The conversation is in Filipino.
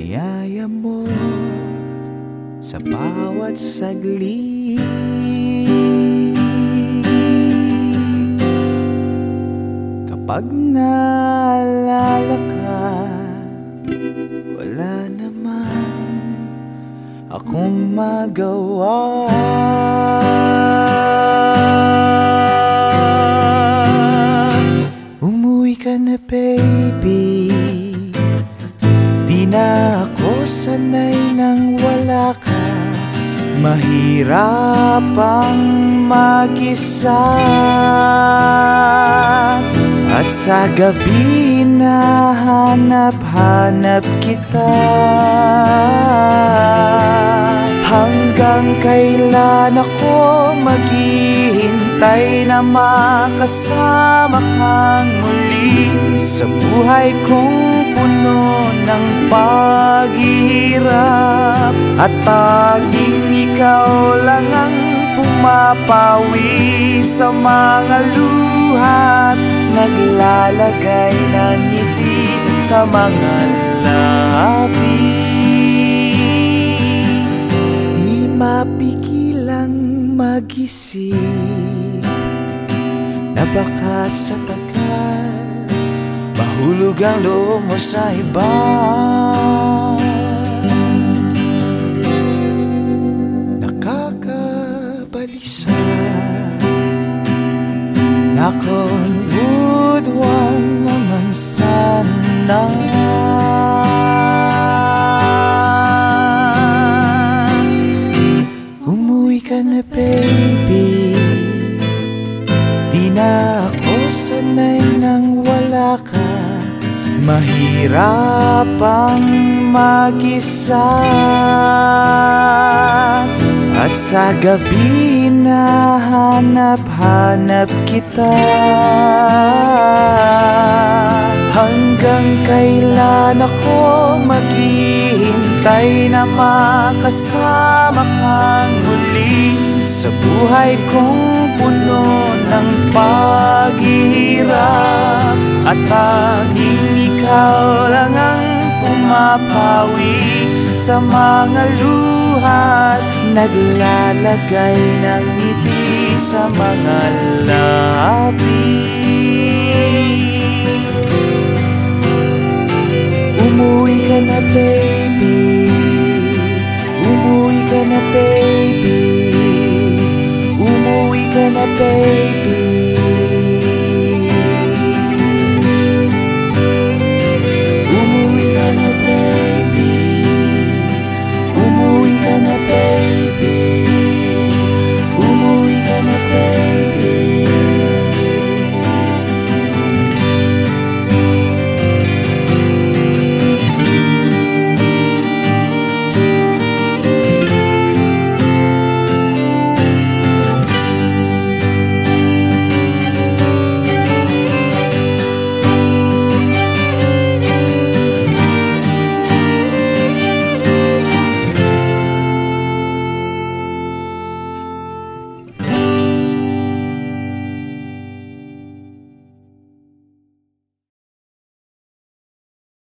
Nayayamot sa bawat sagli Kapag naalala ka Wala naman akong magawa. Mahirap ang mag-isa. At sa gabi na hanap-hanap kita. Hanggang kailan ako maghihintay na makasama kang muli Sa buhay kong puno ng paghihirap At tanging ikaw lang ang pumapawi sa mga luha At naglalagay ng ngiti sa mga labi. Di mapigilang mag-isip Na baka sa tagal Mahulog ang loob mo sa iba Nakakabalisa Nako, would one naman sana. Umuwi ka na baby. Di na ako sanay nang wala ka. Mahirap ang mag-isa At sa gabi na hanap-hanap kita. Hanggang kailan ako maghihintay na makasama kang muli? Sa buhay kong puno ng paghihirap At tanging ikaw lang ang pumapawi Sa mga luha at naglalagay ng ngiti sa mga labi. Umuwi ka na baby. Umuwi ka na baby. Umuwi ka na baby